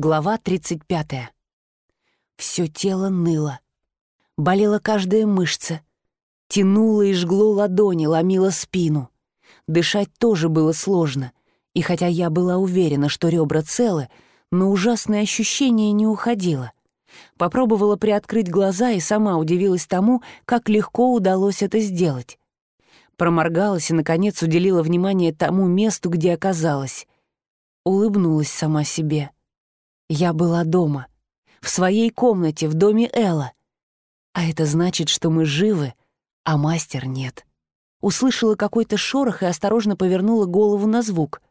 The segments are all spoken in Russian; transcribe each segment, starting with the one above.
Глава 35. Все тело ныло. Болела каждая мышца. Тянуло и жгло ладони, ломило спину. Дышать тоже было сложно. И хотя я была уверена, что ребра целы, но ужасное ощущение не уходило. Попробовала приоткрыть глаза и сама удивилась тому, как легко удалось это сделать. Проморгалась и, наконец, уделила внимание тому месту, где оказалась. Улыбнулась сама себе. Я была дома, в своей комнате, в доме Элла. А это значит, что мы живы, а мастер нет. Услышала какой-то шорох и осторожно повернула голову на звук.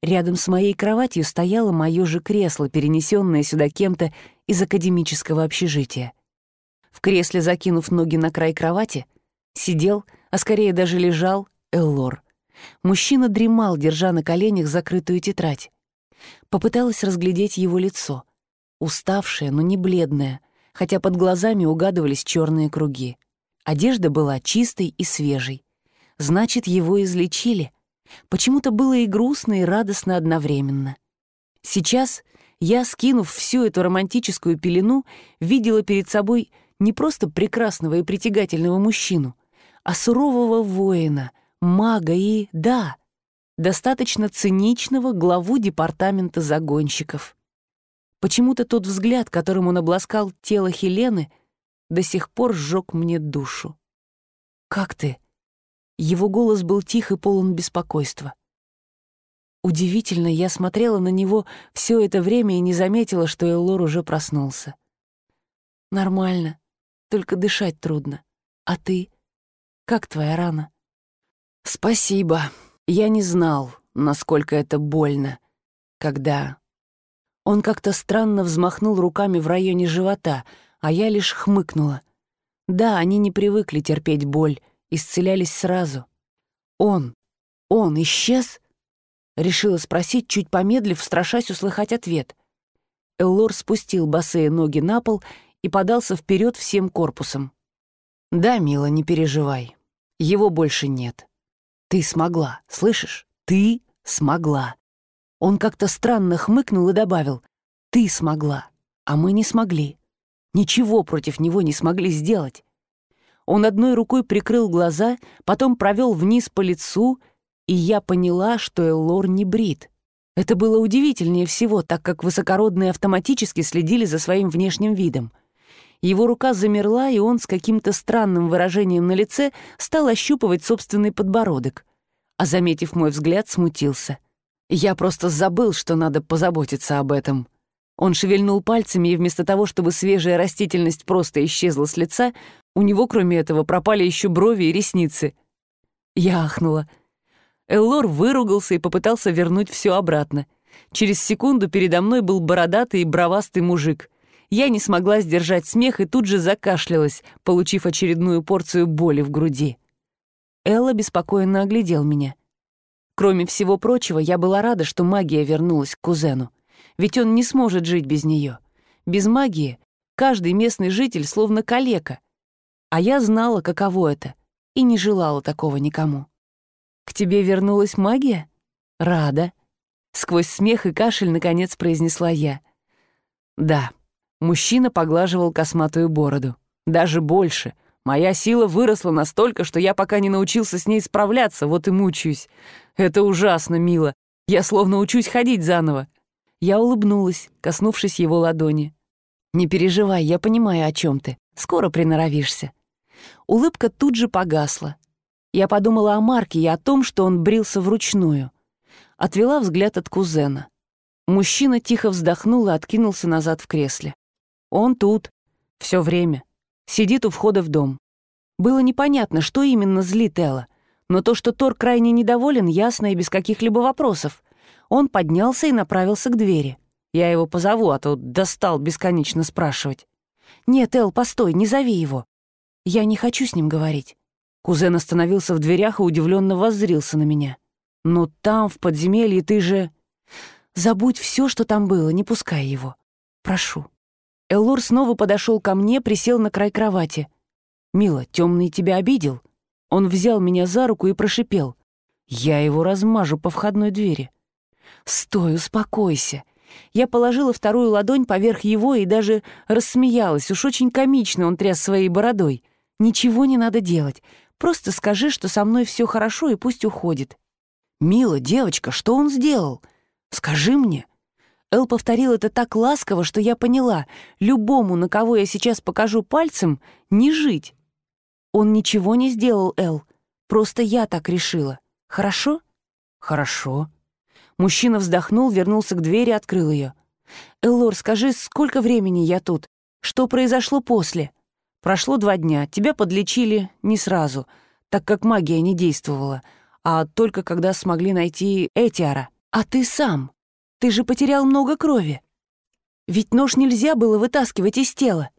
Рядом с моей кроватью стояло мое же кресло, перенесенное сюда кем-то из академического общежития. В кресле, закинув ноги на край кровати, сидел, а скорее даже лежал, Эллор. Мужчина дремал, держа на коленях закрытую тетрадь. Попыталась разглядеть его лицо. Уставшее, но не бледное, хотя под глазами угадывались черные круги. Одежда была чистой и свежей. Значит, его излечили. Почему-то было и грустно, и радостно одновременно. Сейчас я, скинув всю эту романтическую пелену, видела перед собой не просто прекрасного и притягательного мужчину, а сурового воина, мага и, да, достаточно циничного главу департамента загонщиков. Почему-то тот взгляд, которым он обласкал тело Хелены, до сих пор сжег мне душу. «Как ты?» Его голос был тих и полон беспокойства. Удивительно, я смотрела на него все это время и не заметила, что Эллор уже проснулся. «Нормально, только дышать трудно. А ты? Как твоя рана?» «Спасибо», я не знал, насколько это больно, когда... Он как-то странно взмахнул руками в районе живота, а я лишь хмыкнула. Да, они не привыкли терпеть боль, исцелялись сразу. Он, он исчез? Решила спросить, чуть помедлив, страшась услыхать ответ. Эллор спустил босые ноги на пол и подался вперед всем корпусом. «Да, мила, не переживай. Его больше нет. Ты смогла, слышишь? Ты смогла. Он как-то странно хмыкнул и добавил. Ты смогла, а мы не смогли. Ничего против него не смогли сделать. Он одной рукой прикрыл глаза, потом провел вниз по лицу, и я поняла, что Эллор не брит. Это было удивительнее всего, так как высокородные автоматически следили за своим внешним видом. Его рука замерла, и он с каким-то странным выражением на лице стал ощупывать собственный подбородок. А, заметив мой взгляд, смутился. Я просто забыл, что надо позаботиться об этом. Он шевельнул пальцами, и вместо того, чтобы свежая растительность просто исчезла с лица, у него, кроме этого, пропали еще брови и ресницы. Я ахнула. Эллор выругался и попытался вернуть все обратно. Через секунду передо мной был бородатый и бровастый мужик — я не смогла сдержать смех и тут же закашлялась, получив очередную порцию боли в груди. Элла беспокойно оглядел меня. Кроме всего прочего, я была рада, что магия вернулась к кузену. Ведь он не сможет жить без нее. Без магии каждый местный житель словно калека. А я знала, каково это, и не желала такого никому. «К тебе вернулась магия?» «Рада». Сквозь смех и кашель, наконец, произнесла я. «Да, Мужчина поглаживал косматую бороду. Даже больше. Моя сила выросла настолько, что я пока не научился с ней справляться, вот и мучаюсь. Это ужасно, мило. Я словно учусь ходить заново. Я улыбнулась, коснувшись его ладони. «Не переживай, я понимаю, о чем ты. Скоро приноровишься». Улыбка тут же погасла. Я подумала о Марке и о том, что он брился вручную. Отвела взгляд от кузена. Мужчина тихо вздохнул и откинулся назад в кресле. Он тут. Все время. Сидит у входа в дом. Было непонятно, что именно злит Элла, но то, что Тор крайне недоволен, ясно и без каких-либо вопросов. Он поднялся и направился к двери. Я его позову, а то достал бесконечно спрашивать. «Нет, Эл, постой, не зови его. Я не хочу с ним говорить». Кузен остановился в дверях и удивленно воззрился на меня. «Но там, в подземелье, ты же...» «Забудь все, что там было, не пускай его. Прошу». Эллор снова подошел ко мне, присел на край кровати. «Мила, темный тебя обидел?» Он взял меня за руку и прошипел. «Я его размажу по входной двери». «Стой, успокойся. Я положила вторую ладонь поверх его и даже рассмеялась. Уж очень комично он тряс своей бородой. «Ничего не надо делать. Просто скажи, что со мной все хорошо и пусть уходит». «Мила, девочка, что он сделал? Скажи мне». Эл повторил это так ласково, что я поняла, любому, на кого я сейчас покажу пальцем, не жить. Он ничего не сделал, Эл. Просто я так решила. Хорошо? Хорошо. Мужчина вздохнул, вернулся к двери, открыл ее. «Эллор, скажи, сколько времени я тут? Что произошло после?» «Прошло два дня. Тебя подлечили не сразу, так как магия не действовала, а только когда смогли найти Этиара. А ты сам? Ты же потерял много крови. Ведь нож нельзя было вытаскивать из тела».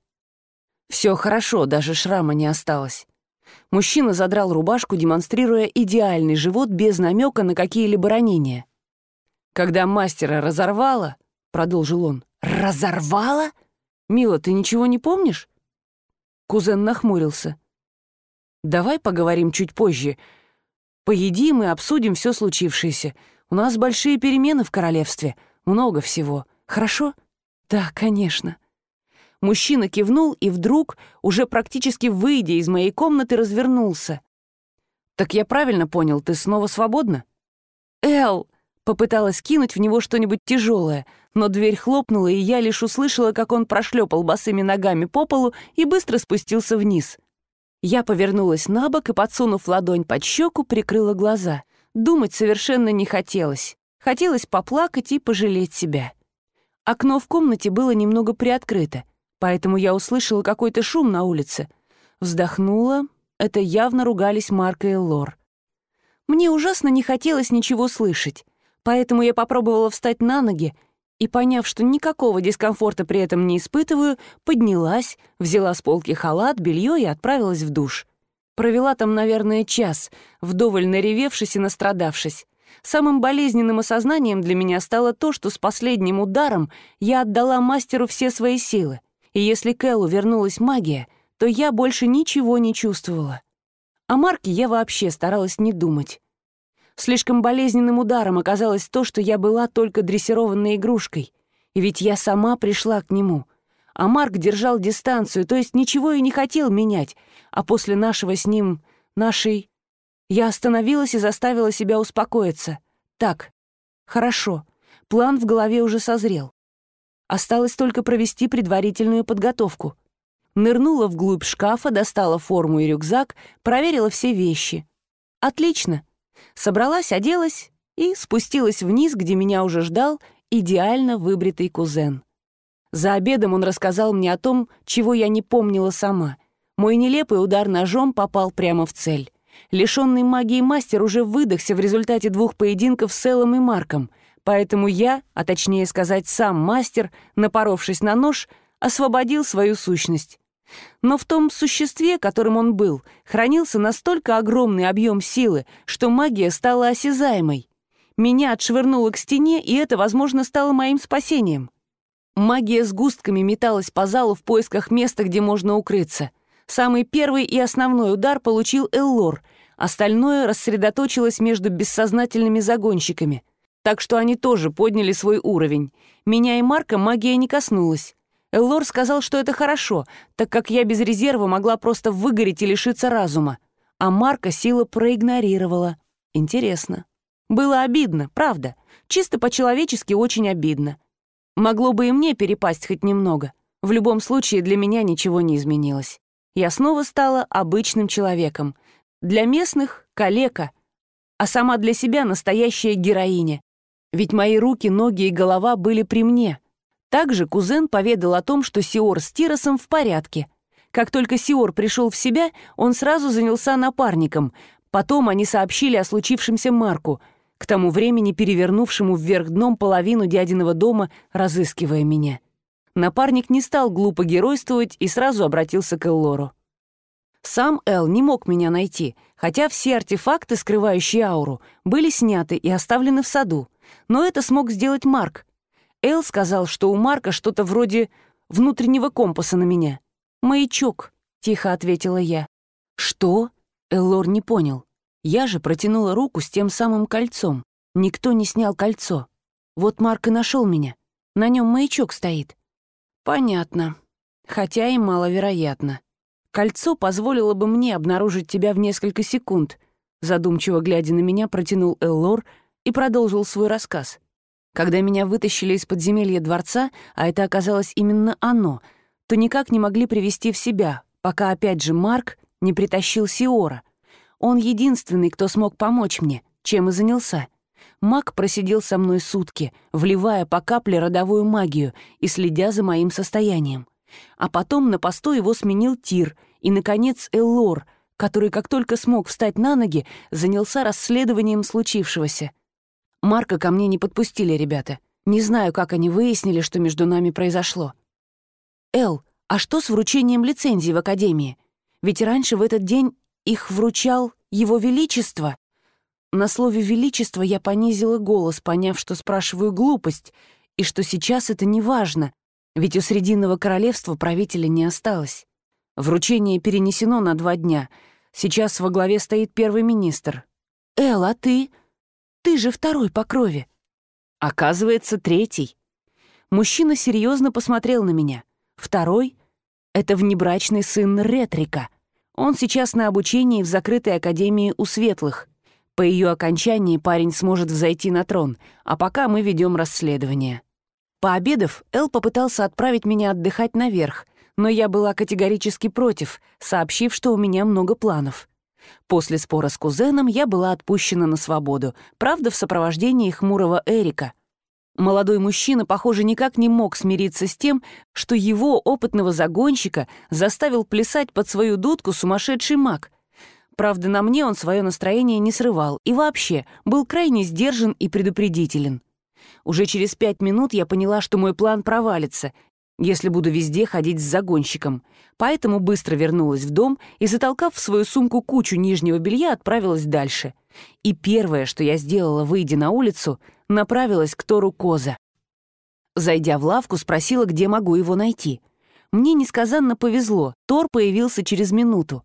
Все хорошо, даже шрама не осталось. Мужчина задрал рубашку, демонстрируя идеальный живот без намека на какие-либо ранения. Когда мастера разорвало, продолжил он. Разорвало? Мила, ты ничего не помнишь? Кузен нахмурился. Давай поговорим чуть позже. Поедим и обсудим все случившееся. У нас большие перемены в королевстве, много всего. Хорошо? Да, конечно. Мужчина кивнул и вдруг, уже практически выйдя из моей комнаты, развернулся. «Так я правильно понял, ты снова свободна?» «Эл!» Попыталась кинуть в него что-нибудь тяжелое, но дверь хлопнула, и я лишь услышала, как он прошлепал босыми ногами по полу и быстро спустился вниз. Я повернулась на бок и, подсунув ладонь под щеку, прикрыла глаза. Думать совершенно не хотелось. Хотелось поплакать и пожалеть себя. Окно в комнате было немного приоткрыто, поэтому я услышала какой-то шум на улице. Вздохнула. Это явно ругались Марка и Лор. Мне ужасно не хотелось ничего слышать. Поэтому я попробовала встать на ноги и, поняв, что никакого дискомфорта при этом не испытываю, поднялась, взяла с полки халат, белье и отправилась в душ. Провела там, наверное, час, вдоволь наревевшись и настрадавшись. Самым болезненным осознанием для меня стало то, что с последним ударом я отдала мастеру все свои силы. И если Кэллу вернулась магия, то я больше ничего не чувствовала. О Марке я вообще старалась не думать. Слишком болезненным ударом оказалось то, что я была только дрессированной игрушкой. И ведь я сама пришла к нему. А Марк держал дистанцию, то есть ничего и не хотел менять. А после нашего с ним... нашей... Я остановилась и заставила себя успокоиться. Так, хорошо, план в голове уже созрел. Осталось только провести предварительную подготовку. Нырнула вглубь шкафа, достала форму и рюкзак, проверила все вещи. Отлично. Собралась, оделась и спустилась вниз, где меня уже ждал идеально выбритый кузен. За обедом он рассказал мне о том, чего я не помнила сама. Мой нелепый удар ножом попал прямо в цель. Лишенный магии мастер уже выдохся в результате двух поединков с Эллом и Марком, поэтому я, а точнее сказать сам мастер, напоровшись на нож, освободил свою сущность. Но в том существе, которым он был, хранился настолько огромный объем силы, что магия стала осязаемой. Меня отшвырнуло к стене, и это, возможно, стало моим спасением. Магия с густками металась по залу в поисках места, где можно укрыться. Самый первый и основной удар получил Эллор, остальное рассредоточилось между бессознательными загонщиками. Так что они тоже подняли свой уровень. Меня и Марка магия не коснулась. Эллор сказал, что это хорошо, так как я без резерва могла просто выгореть и лишиться разума. А Марка сила проигнорировала. Интересно. Было обидно, правда. Чисто по-человечески очень обидно. Могло бы и мне перепасть хоть немного. В любом случае для меня ничего не изменилось. Я снова стала обычным человеком. Для местных — калека, а сама для себя настоящая героиня. Ведь мои руки, ноги и голова были при мне — также кузен поведал о том, что Сиор с Тиросом в порядке. Как только Сиор пришел в себя, он сразу занялся напарником. Потом они сообщили о случившемся Марку, к тому времени перевернувшему вверх дном половину дядиного дома, разыскивая меня. Напарник не стал глупо геройствовать и сразу обратился к Эллору. Сам Эл не мог меня найти, хотя все артефакты, скрывающие ауру, были сняты и оставлены в саду. Но это смог сделать Марк, Эл сказал, что у Марка что-то вроде внутреннего компаса на меня. «Маячок», — тихо ответила я. «Что?» — Эллор не понял. Я же протянула руку с тем самым кольцом. Никто не снял кольцо. Вот Марк и нашел меня. На нем маячок стоит. Понятно. Хотя и маловероятно. Кольцо позволило бы мне обнаружить тебя в несколько секунд. Задумчиво глядя на меня, протянул Эллор и продолжил свой рассказ. Когда меня вытащили из подземелья дворца, а это оказалось именно оно, то никак не могли привести в себя, пока опять же Марк не притащил Сиора. Он единственный, кто смог помочь мне, чем и занялся. Маг просидел со мной сутки, вливая по капле родовую магию и следя за моим состоянием. А потом на посту его сменил Тир и, наконец, Эллор, который, как только смог встать на ноги, занялся расследованием случившегося. Марка ко мне не подпустили ребята. Не знаю, как они выяснили, что между нами произошло. «Эл, а что с вручением лицензии в Академии? Ведь раньше в этот день их вручал Его Величество». На слове «величество» я понизила голос, поняв, что спрашиваю глупость, и что сейчас это не важно, ведь у Срединного королевства правителя не осталось. Вручение перенесено на два дня. Сейчас во главе стоит первый министр. «Эл, а ты? Ты же второй по крови». Оказывается, третий. Мужчина серьезно посмотрел на меня. Второй — это внебрачный сын Ретрика. Он сейчас на обучении в закрытой академии у Светлых. По ее окончании парень сможет взойти на трон, а пока мы ведем расследование. Пообедав, Эл попытался отправить меня отдыхать наверх, но я была категорически против, сообщив, что у меня много планов. После спора с кузеном я была отпущена на свободу, правда, в сопровождении хмурого Эрика. Молодой мужчина, похоже, никак не мог смириться с тем, что его опытного загонщика заставил плясать под свою дудку сумасшедший маг. Правда, на мне он свое настроение не срывал и вообще был крайне сдержан и предупредителен. Уже через пять минут я поняла, что мой план провалится, если буду везде ходить с загонщиком. Поэтому быстро вернулась в дом и, затолкав в свою сумку кучу нижнего белья, отправилась дальше. И первое, что я сделала, выйдя на улицу, направилась к Тору Коза. Зайдя в лавку, спросила, где могу его найти. Мне несказанно повезло, Тор появился через минуту.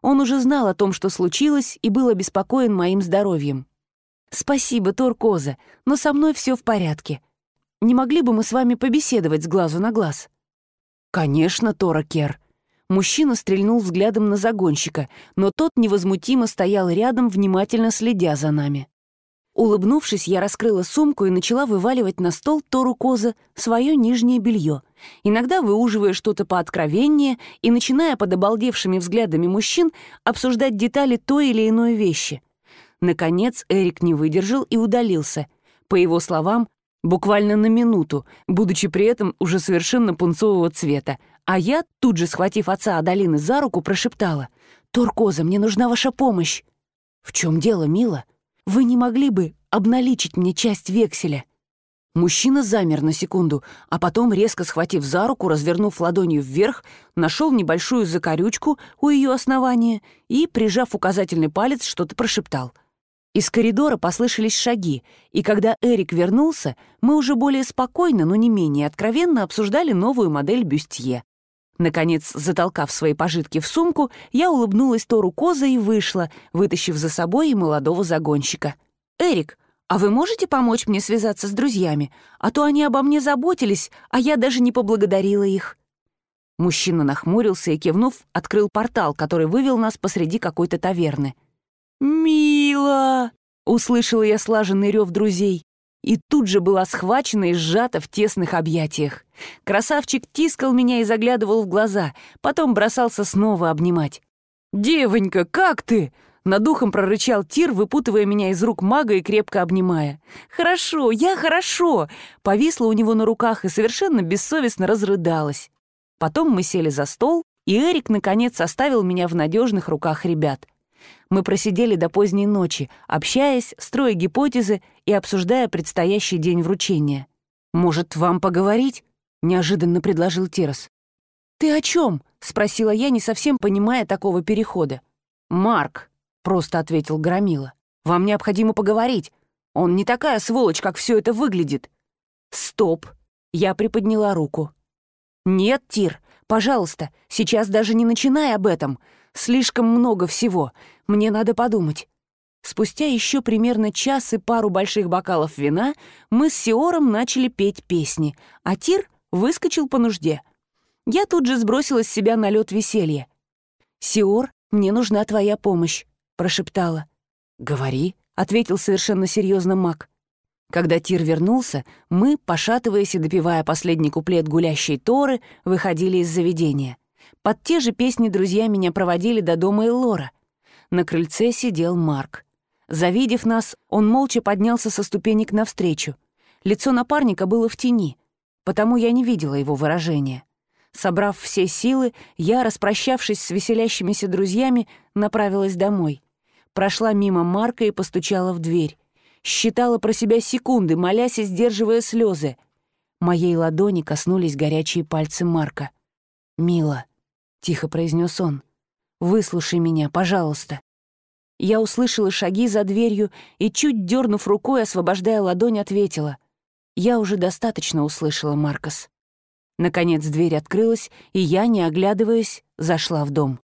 Он уже знал о том, что случилось, и был обеспокоен моим здоровьем. «Спасибо, Торкоза, но со мной все в порядке. Не могли бы мы с вами побеседовать с глазу на глаз?» «Конечно, Тора Кер». Мужчина стрельнул взглядом на загонщика, но тот невозмутимо стоял рядом, внимательно следя за нами. Улыбнувшись, я раскрыла сумку и начала вываливать на стол Тору Коза свое нижнее белье, иногда выуживая что-то пооткровеннее и начиная под обалдевшими взглядами мужчин обсуждать детали той или иной вещи — Наконец Эрик не выдержал и удалился. По его словам, буквально на минуту, будучи при этом уже совершенно пунцового цвета. А я, тут же схватив отца Адалины за руку, прошептала. «Туркоза, мне нужна ваша помощь!» «В чем дело, мила? Вы не могли бы обналичить мне часть векселя?» Мужчина замер на секунду, а потом, резко схватив за руку, развернув ладонью вверх, нашел небольшую закорючку у ее основания и, прижав указательный палец, что-то прошептал — из коридора послышались шаги, и когда Эрик вернулся, мы уже более спокойно, но не менее откровенно обсуждали новую модель бюстье. Наконец, затолкав свои пожитки в сумку, я улыбнулась Тору Коза и вышла, вытащив за собой и молодого загонщика. «Эрик, а вы можете помочь мне связаться с друзьями? А то они обо мне заботились, а я даже не поблагодарила их». Мужчина нахмурился и, кивнув, открыл портал, который вывел нас посреди какой-то таверны. «Мила!» — услышала я слаженный рев друзей. И тут же была схвачена и сжата в тесных объятиях. Красавчик тискал меня и заглядывал в глаза, потом бросался снова обнимать. «Девонька, как ты?» Над духом прорычал Тир, выпутывая меня из рук мага и крепко обнимая. «Хорошо, я хорошо!» Повисла у него на руках и совершенно бессовестно разрыдалась. Потом мы сели за стол, и Эрик, наконец, оставил меня в надежных руках ребят. Мы просидели до поздней ночи, общаясь, строя гипотезы и обсуждая предстоящий день вручения. «Может, вам поговорить?» — неожиданно предложил Террас. «Ты о чем? спросила я, не совсем понимая такого перехода. «Марк», — просто ответил Громила. «Вам необходимо поговорить. Он не такая сволочь, как все это выглядит». «Стоп!» — я приподняла руку. «Нет, Тир, пожалуйста, сейчас даже не начинай об этом. Слишком много всего. Мне надо подумать». Спустя еще примерно час и пару больших бокалов вина мы с Сиором начали петь песни, а Тир выскочил по нужде. Я тут же сбросила с себя налет веселья. «Сиор, мне нужна твоя помощь», — прошептала. «Говори», — ответил совершенно серьезно маг. Когда Тир вернулся, мы, пошатываясь и допивая последний куплет гулящей Торы, выходили из заведения. Под те же песни друзья меня проводили до дома Эллора. На крыльце сидел Марк. Завидев нас, он молча поднялся со ступенек навстречу. Лицо напарника было в тени, потому я не видела его выражения. Собрав все силы, я, распрощавшись с веселящимися друзьями, направилась домой. Прошла мимо Марка и постучала в дверь. Считала про себя секунды, молясь и сдерживая слезы. Моей ладони коснулись горячие пальцы Марка. «Мила», — тихо произнес он, — «выслушай меня, пожалуйста». Я услышала шаги за дверью и, чуть дернув рукой, освобождая ладонь, ответила. «Я уже достаточно услышала, Маркос». Наконец дверь открылась, и я, не оглядываясь, зашла в дом.